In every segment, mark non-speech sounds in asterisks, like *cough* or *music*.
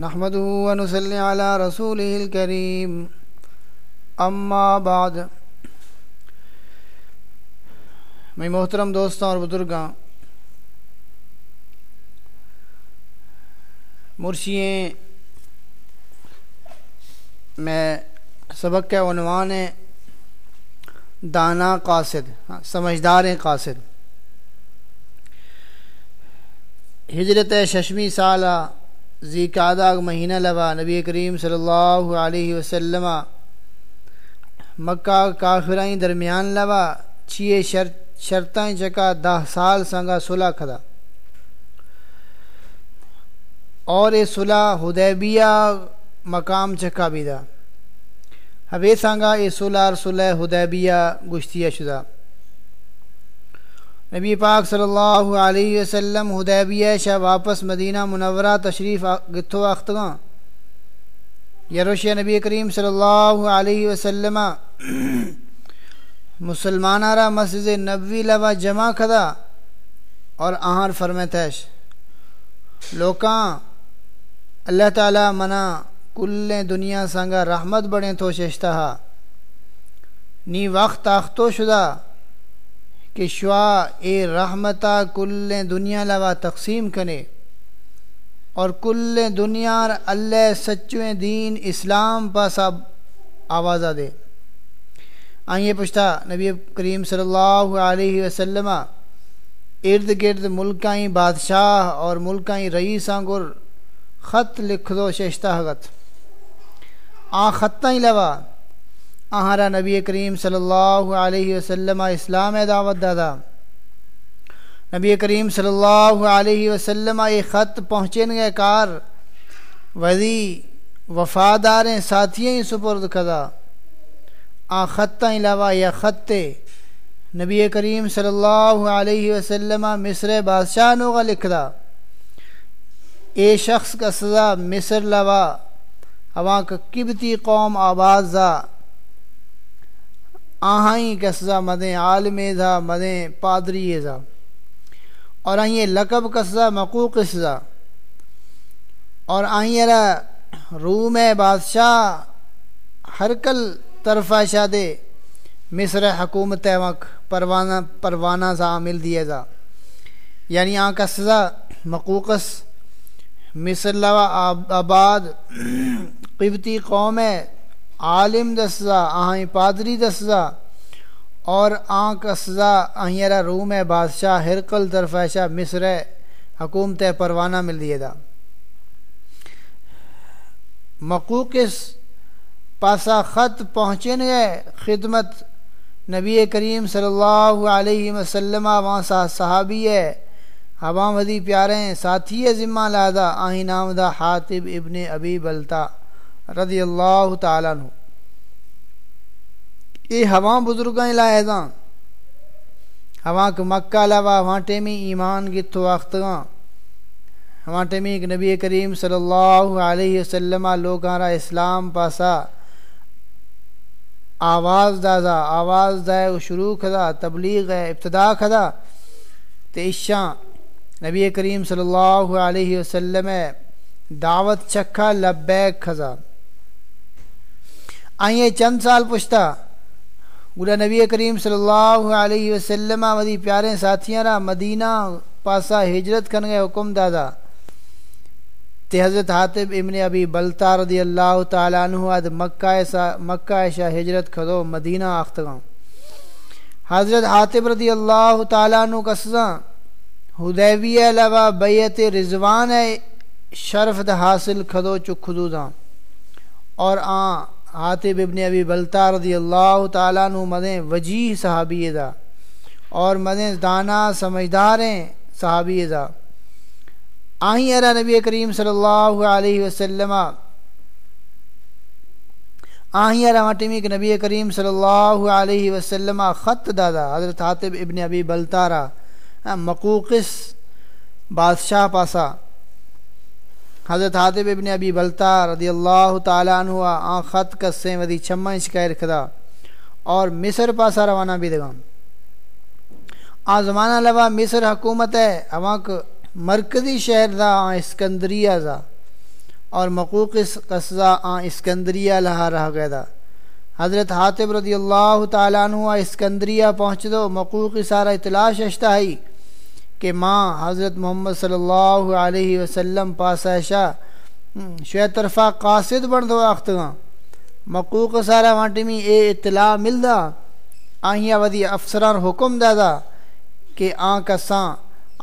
نحمده ونصلي على رسوله الكريم. اما بعد میں محترم دوستوں اور بزرگاں مرشییں میں سبق کے عنوان دانا قاصد ہاں، سمجھدار قاصد۔ ہجرت ششمی سالہ ذی قعدہ مہینہ لوا نبی کریم صلی اللہ علیہ وسلم، مکہ کافرائیں درمیان لوا چھیے شرط شرطیں چکا، دہ سال سنگا صلح کھدا۔ اور اے صلح حدیبیہ مقام چکا بھی دا۔ سانگا اے صلح صلح حدیبیہ گشتیہ شدہ۔ نبی پاک صلی اللہ علیہ وسلم حدیبیہ شاہ واپس مدینہ منورہ تشریف گتھو اختگاں یروش نبی کریم صلی اللہ علیہ وسلم *clears throat* مسلمان را مسجد نبوی لوا جمع کھدا اور آہار فرمتش لوکاں، اللہ تعالی منا کل دنیا سنگا رحمت بڑے تو ششتہ نی وقت آختو شدہ۔ کہ شوا اے رحمتہ کل دنیا لوا تقسیم کرے اور کل دنیا اللہ سچویں دین اسلام پاسا آوازہ دے۔ آئیے پوچھتا نبی کریم صلی اللہ علیہ وسلم ارد گرد ملکائیں بادشاہ اور ملکائیں رئیس آنگر خط لکھ دو ششتہ حغت آ خطیں لوا آہارا نبی کریم صلی اللہ علیہ وسلم اسلام دعوت دادا۔ نبی کریم صلی اللہ علیہ وسلم یہ خط پہنچن گئے کار۔ وزی، وفاداریں ساتھییں سپرد کھدا آ خطہ علاوہ یا خطے۔ نبی کریم صلی اللہ علیہ وسلم مصر بادشاہ نوغا لکھدا۔ اے شخص کا سزا مصر لوا۔ ہوا کا کبتی قوم آباز آہائیں کسزا مدیں، عالم ذا مدیں، پادری ذا۔ اور آئیں لقب کسزا مقوق سزا۔ اور آئیں روم بادشاہ ہر کل طرفہ شاد مصر حکومت وق پروانہ پروانہ سا عامل دیے جا یعنی آن کا سزا مقوقس مصر لوا آباد قبتی قوم عالم دسزا آہیں پادری دسزا اور آنکھ اسزا آہیرہ روم بادشاہ ہرقل طرفیشہ مصر حکومت پروانہ مل دیے دا۔ مقوقس پاسا خط پہنچن گئے خدمت نبی کریم صلی اللہ علیہ وسلم وہاں سا صحابی ہے۔ ہوا ودی پیارے ساتھی ذمہ لادا آہیں نام دا حاطب ابن ابی بلتا۔ رضی اللہ تعالیٰ عنہ۔ یہ ہوا بزرگاں لائے ہوا کہ مکہ لوا وہاں ٹیمی ایمان کی تو وقتگاں ہوا ٹیمی ایک نبی کریم صلی اللہ علیہ وسلم، لوگاں را اسلام پاسا۔ آواز دادا آواز دائے شروع کھدا، تبلیغ ہے، ابتدا کھدا۔ تیشاں نبی کریم صلی اللہ علیہ وسلم دعوت چکھا، لبیک کھدا آئیے چند سال پوچھتا گلا نبی کریم صلی اللہ علیہ وسلم ودی پیارے ساتھیاں را مدینہ پاسا ہجرت کرنے حکم دادا۔ تے حضرت حاطب ابن ابی بلتا رضی اللہ تعالیٰ عنہ اد مکہ مکہ ایشا ہجرت کھدو مدینہ آختگاں حضرت حاطب رضی اللہ تعالیٰ عنہ قصداں حدیبیہ لوا بیت رضوان شرف دا حاصل کھدو چکھدو دا اور آن حاطب ابن ابی بلتا رضی اللہ تعالیٰ نو مدیں وجیح صحابی دا اور مدیں دانا سمجھداریں صحابی دا۔ آہیں ارا نبی کریم صلی اللہ علیہ وسلم۔ آہیں ارا مٹمی کہ نبی کریم صلی اللہ علیہ وسلم خط دادا، حضرت حاطب ابن ابی بلتارا ہاں، مقوقس بادشاہ پاسا۔ حضرت حاطب ابن ابی بلتا رضی اللہ تعالیٰ عنہ آن خط کسیں ودی چھما شکائر کھدا اور مصر پاسا روانہ بھی دگا۔ آن زمانہ لوا مصر حکومت ہے، اواں مرکزی شہر دا آن اسکندریہ دا۔ اور مقوق قصہ آ اسکندریہ لہا رہ گیا دا۔ حضرت حاطب رضی اللہ تعالیٰ عنہ اسکندریہ پہنچ دو، مقوق سارا اطلاع ششتہ ہی کہ ماں حضرت محمد صلی اللہ علیہ وسلم پاس ایشا شہ طرفہ قاصد بن دو اختگاں۔ مقوق سارا وانٹی میں اے اطلاع مل دا آہیا ودی افسران حکم دادا کہ آن کساں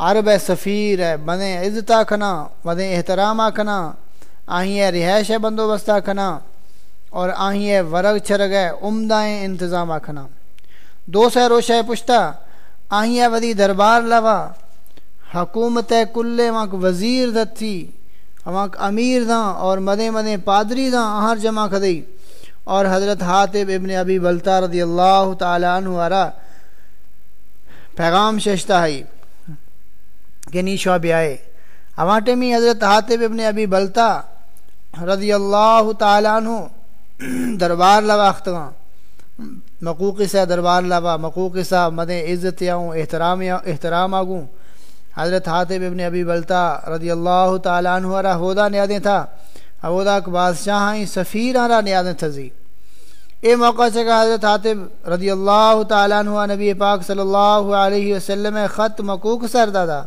عرب سفیر ہے، بنے عزتہ کھنا بدیں احترام کھنا آہیں رہائش بندوبست کھنا اور آہیں ورگ چھرگ ہے عمدائیں انتظام کھنا دو سہ روشہ پشتا آہیں ودی دربار لوا حکومت کل وہاں وزیر دت تھی وہاں امیر داں اور مدے مدے پادری داں آہر جمع کھدئی۔ اور حضرت حاطب ابن ابی بلتا رضی اللہ تعالیٰ عنہ ارا پیغام ششتہ ہے کہ نیشوا بھی آئے۔ ہماٹے میں حضرت حاطب ابن ابی بلتا رضی اللہ تعالیٰ عنہ دربار لوا اختگاں مقوقی سے دربار لوا مقوقی سا مد عزت آؤں، احترام احترام آگوں۔ حضرت حاطب ابن ابی بلتا رضی اللہ تعالیٰ عنہ را ہودہ نیادیں تھا۔ ہودہ کے بادشاہ سفیر آرہ نیادیں تھزی اے موقع سے حضرت حاطب رضی اللہ تعالیٰ عنہ نبی پاک صلی اللہ علیہ وسلم خط مقوق سر دادا۔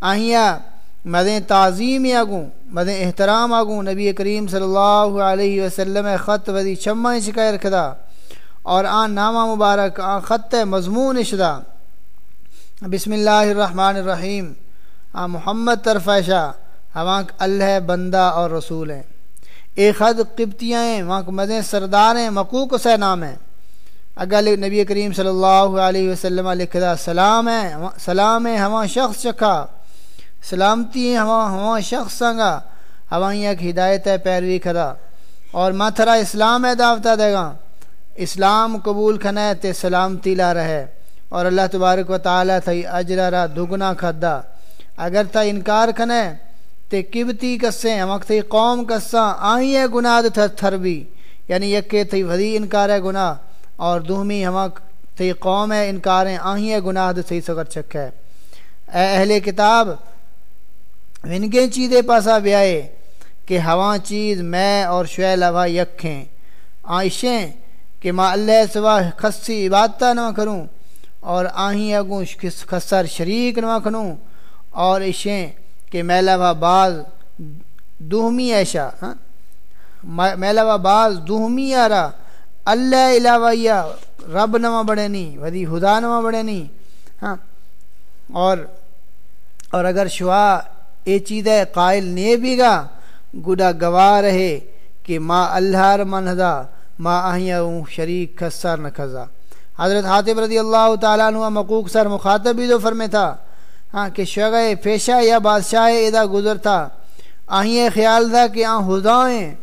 آہیا مدیں تعظیم آگوں، مدیں احترام آگوں، نبی کریم صلی اللہ علیہ وسلم خط ودی چمہ شکای رکھدا اور آن نامہ مبارک، آن خط مضمون اشدا بسم اللہ الرحمن الرحیم۔ آن محمد طرفیشہ ہماں اللہ بندہ اور رسول ہیں۔ اے خط قبطیاں ہیں، وہاں مدیں سردار ہیں، مقوق سے نام ہیں۔ اگر نبی کریم صلی اللہ علیہ وسلم لکھدا سلام ہے سلام ہے ہماں شخص چکھا۔ سلامتی ہوا ہوا شخص سنگا۔ ہوائیاں کی ہدایت ہے، پیروی کرا۔ اور ماتھرا اسلام ہے دعوتا دے گا۔ اسلام قبول کھنا تے سلامتی لا رہے۔ اور اللہ تبارک و تعالیٰ تھا اجرا را دگنا کھدا۔ اگر تھا انکار کھنے، تے کبتی کسے، ہمک تھی قوم کساں آئی ہے گناہ تھر تھر بھی۔ یعنی یکے تھی ودی انکار ہے گناہ، اور دوہمی ہمک تھی قوم ہے انکاریں آئی ہے گناہ تھی سکر چک ہے۔ اے اہل کتاب ونگے چیزیں پاسا بیائے کہ ہوا چیز میں اور شعیل لوا یکھیں آئشیں کہ ما اللہ سوا خصی عبادتہ نہ کروں اور آہیں اگوں خسر شریک نہ کروں اور عشیں کہ میں لوا بعض دوہمی ایشا ہاں؟ میں لوا بعض دوہمی آرا اللہ علاوہ یا رب نما بڑے نہیں ودی خدا نما بڑے ہاں؟ اور اور اگر شعا اے چیز ہے قائل نے بھی گا گڈا گواہ رہے کہ ما اللہ منہدا ما آہیاں شریک خسر نہ کھزا۔ حضرت حاطب رضی اللہ تعالیٰ عنہ مقوق سر مخاطب بھی دو فرمے تھا۔ ہاں کہ شغ پیشہ یا بادشاہ ادا گزر تھا آہیں خیال تھا کہ آن حضائیں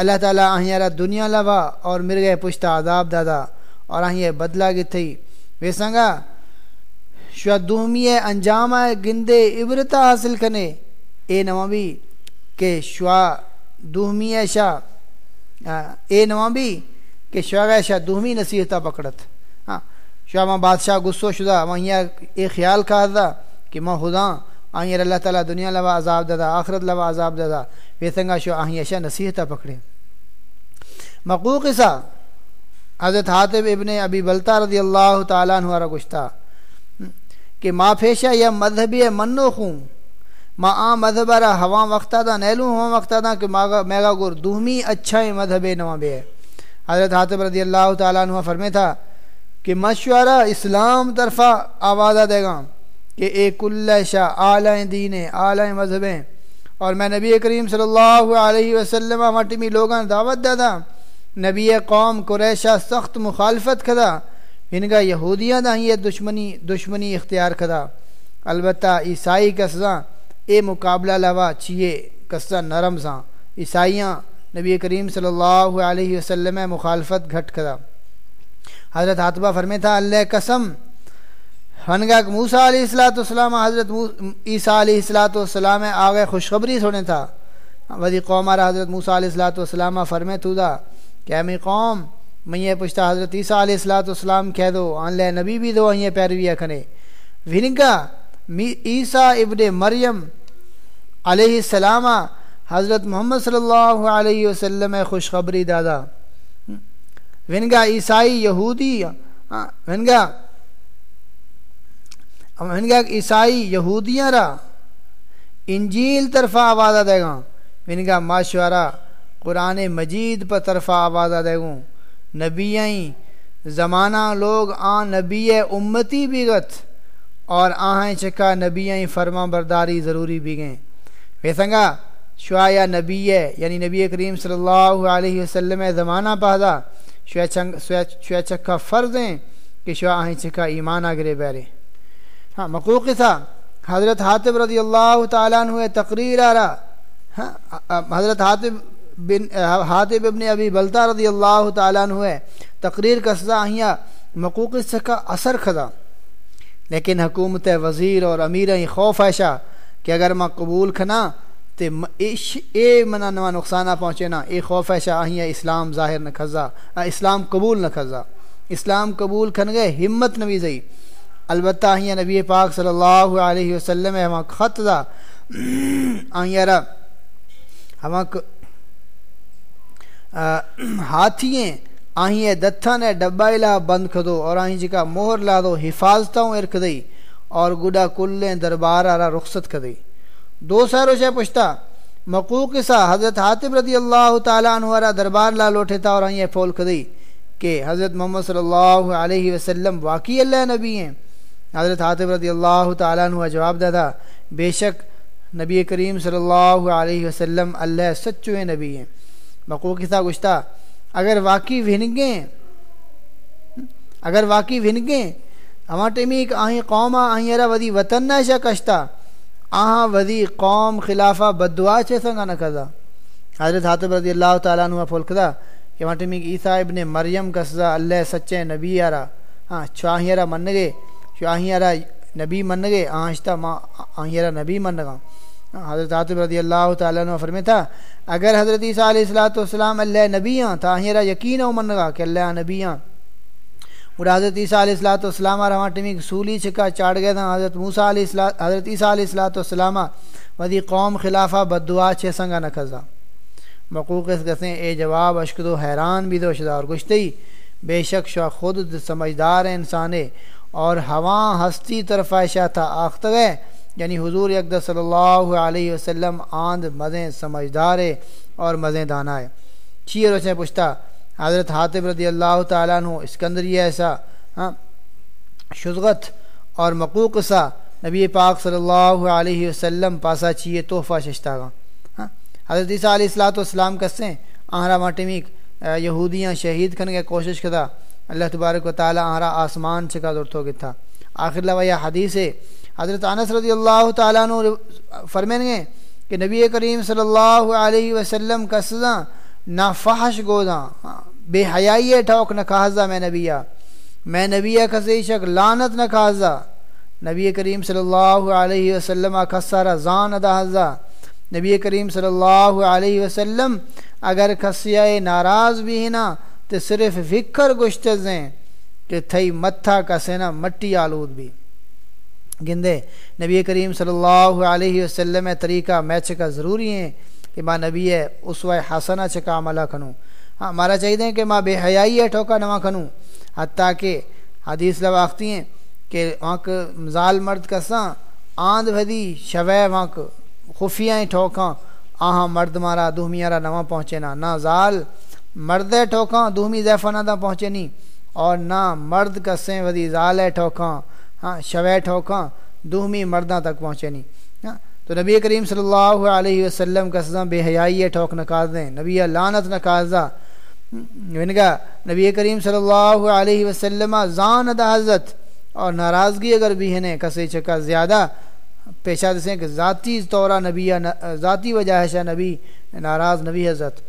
اللہ تعالیٰ آہیں دنیا لوا اور مر گئے پشتا عذاب دادا اور آہیں بدلا گی تھی۔ ویسنگا شو دومی انجام گندے عبرتا حاصل کنے۔ اے نوابی، کہ شوا دومی شاہ اے نوابی، کہ شوا شاہ دومی نصیحتہ پکڑت۔ ہاں ماں بادشاہ غصو شدہ وہاں اے خیال کہا تھا کہ ماں خدا آئیں اللہ تعالیٰ دنیا لوا عذاب دادا، آخرت لوا عذاب دادا، ویسنگا شو آہیں شاہ نصیحتہ پکڑے۔ مقوق سا حضرت حاطب ابن ابی بلتا رضی اللہ تعالیٰ عنہ را گشتہ۔ کہ ما پھیشا یا مذہبی منو خوں ما آ مذہب را ہوا وقتا دا نیلو ہوا وقتا دا کہ میگا گر دومی اچھا مذہب نواں بے۔ ہے حضرت حاطب رضی اللہ تعالیٰ عنہ فرمے تھا کہ مشورہ اسلام طرفہ آوازہ دے گا کہ اے کل شاہ، اعلی دین اعلی مذہبیں۔ اور میں نبی کریم صلی اللہ علیہ وسلم مٹمی لوگاں دعوت دادا نبی قوم، قریشہ سخت مخالفت کھدا ان کا یہودیاں دا یہ دشمنی دشمنی اختیار کدا۔ البتہ عیسائی کساں، اے مقابلہ لوا چیے کسا نرم ساں۔ عیسائیاں نبی کریم صلی اللہ علیہ وسلم مخالفت گھٹ کدا۔ حضرت حاطبہ فرمے تھا اللہ قسم ہنگا موسا علیہ السلاۃ والسلام، حضرت عیسیٰ علیہ السلاۃ والسلام آگے خوشخبری سونے تھا۔ ودی قوم حضرت موسیٰ علیہ السلاۃ والسلام فرمے تو دا کہ میں قوم، میں یہ پوچھتا حضرت عیسیٰ علیہ السلاۃ والسلام، کہہ دو آن لے نبی بھی دو یہ پیرویہ کھنے۔ ونگا عیسیٰ ابن مریم علیہ السلام، حضرت محمد صلی اللہ علیہ وسلم خوشخبری دادا۔ ونگا عیسائی یہودی ہاں، ونگا ونگا عیسائی یہودیاں را، انجیل طرفہ آوازہ دے گا ونگا ماشورہ قرآن مجید پر طرفہ آوازہ دے گوں، نبیائیں، زمانہ لوگ آن نبی امتی بھی گت، اور آہیں چکا نبیائیں فرما برداری ضروری بھی گئیں۔ ویسنگا، شعایا نبی ہے یعنی نبی کریم صلی اللہ علیہ وسلم زمانہ پہدا شعا چکا فرض ہیں کہ شعا آہیں چکا ایمان آگرے بیرے۔ ہاں مقوق تھا۔ حضرت حاطب رضی اللہ تعالیٰ عنہ تقریر آ رہا۔ ہاں حضرت حاطب بن حاطب ابن ابی بلتا رضی اللہ تعالیٰ عنہ تقریر کا سزا آہیاں مقوق کا اثر کھدا۔ لیکن حکومت وزیر اور امیر خوف ایشا کہ اگر میں قبول کھنا تو اے منا نوا نقصانہ پہنچے نا، اے خوف ایشا آہیاں اسلام ظاہر نہ کھزا اسلام قبول نہ کھزا۔ اسلام قبول کھن گئے، ہمت نوی زئی۔ البتہ آہیاں نبی پاک صلی اللہ علیہ وسلم ہما خط دا۔ *clears throat* آہیاں را، ہما *clears throat* ہاتھییں آہیں دتھا نے ڈبا لا بند کھدو اور آہیں جی کا مہر لا دو حفاظتوں ارک دئی اور گڈا کلیں دربار آرہ رخصت کھدئی دو سارو سے پوچھتا مقوق سا حضرت حاطب رضی اللہ تعالیٰ عنہ دربار لا لوٹے تھا اور آہیں پھول کھدئی کہ حضرت محمد صلی اللہ علیہ وسلم واقعی اللہ نبی ہیں۔ حضرت حاطب رضی اللہ تعالیٰ عنہ جواب دا تھا بے شک نبی کریم صلی اللہ علیہ وسلم اللہ سچوے نبی ہیں۔ مقوق سا گشتہ اگر واقعی ونگیں اگر واقعی ونگیں ہما ٹیمی ایک آہیں قوم آہیں ارہ ودی وطن نہ کشتا آہاں ودی قوم خلافہ بدعا چھے سنگا نہ کھدا حضرت حاطب رضی اللہ تعالیٰ عنہ پھول کہ ہما ٹیمی عیسیٰ ابن مریم کا سزا اللہ سچے نبی آرہ ہاں چواہیں ارہ من گے چواہیں نبی من گے آہشتا ماں آہیں نبی من گا ہاں، حضرت عاطب رضی اللہ تعالیٰ عنہ فرمے تھا، اگر حضرت عیسیٰ علیہ السلاۃ والسلام اللہ نبیاں تھا ہیرا یقین ہو من گا کہ اللہ نبیاں اور حضرت عیسیٰ علیہ السلاۃ والسلام رواں ٹمی سولی چھکا چاڑ گئے تھا حضرت موسیٰ علیہ السلام حضرت عیسیٰ علیہ السلاۃ ودی قوم خلافہ بد دعا چھ سنگا نہ مقوق اس گسیں اے جواب اشکدو حیران بھی دو شدار گشتی۔ بے شک شاہ خود سمجھدار انسانے اور ہواں ہستی طرف عائشہ تھا آخت گئے۔ یعنی حضور اقدر صلی اللہ علیہ وسلم آند مزیں سمجھدار اور مزیں دانا ہے۔ چیئر روچیں پوچھتا حضرت حاطب رضی اللہ تعالیٰ عنہ اسکندری ایسا ہاں شزغت اور مقوق سا نبی پاک صلی اللہ علیہ وسلم پاسا چیئے تحفہ ششتا گا ہاں۔ حضرت عیسیٰ علیہ السلاۃ والسلام کسیں آہرا ماٹمیک یہودیاں شہید کرنے کے کوشش کدا، اللہ تبارک و تعالیٰ آہرا آسمان چکا دورتو گتا۔ تھا آخر لوا یہ حدیث ہے، حضرت انس رضی اللہ تعالیٰ عنہ فرمین گے کہ نبی کریم صلی اللہ علیہ وسلم کا سزا نہ فحش بے حیائی ٹھوک نہ کہا میں نبیہ میں نبیہ کسی شک لانت نہ کہا نبی کریم صلی اللہ علیہ وسلم کسارا زان ادا نبی کریم صلی اللہ علیہ وسلم اگر کسیائے ناراض بھی ہی نا تو صرف فکر گشتزیں کہ تھئی متھا کسے مٹی آلود بھی۔ گندے، نبی کریم صلی اللہ علیہ وسلم طریقہ میچ کا ضروری ہے کہ ماں نبی ہے، اس حسنہ چکا عملہ کھنوں ہاں مارا چاہیے کہ ماں بے حیائی ہے، ٹھوکا نواں کھنوں حتیٰ کہ حدیث لواختی ہیں کہ وہاں زال مرد کساں آند بھدی شوے وہاں خفیاں ٹھوکاں۔ آہاں، مرد مارا دوہمیارا نواں پہنچے نا۔ نہ زال مرد ٹھوکاں، دوہمی زیفہ نہ پہنچے نہیں اور نہ مرد کسیں ودی زال ٹھوکاں۔ ہاں شوے، ٹھوکاں، دوہمی مرداں تک پہنچے نہیں تو نبی کریم صلی اللہ علیہ وسلم کا سزا بے حیائی ٹھوک نکاز نبی لانت نکازہ یعنی ونگا نبی کریم صلی اللہ علیہ وسلم زان دا حضرت۔ اور ناراضگی اگر بھی ہے کسے چکا زیادہ پیشہ دسیں کہ ذاتی طورہ نبی ذاتی وجہ ہے نبی، ناراض نبی حضرت۔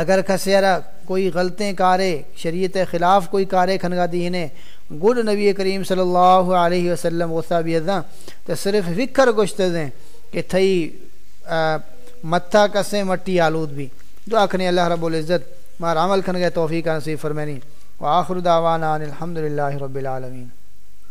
اگر کسیرا کوئی غلطیں کارے، شریعت خلاف کوئی کارے کھنگا دی ہیں گڈ نبی کریم صلی اللہ علیہ وسلم غصہ بھی ازاں تو صرف فکر گشت دیں کہ تھئی متھا کسیں، مٹی آلود بھی۔ دعا کھنے اللہ رب العزت مار عمل کھن گئے توفیق نصیب فرمینی۔ وآخر دعوانا الحمد للہ رب العالمین۔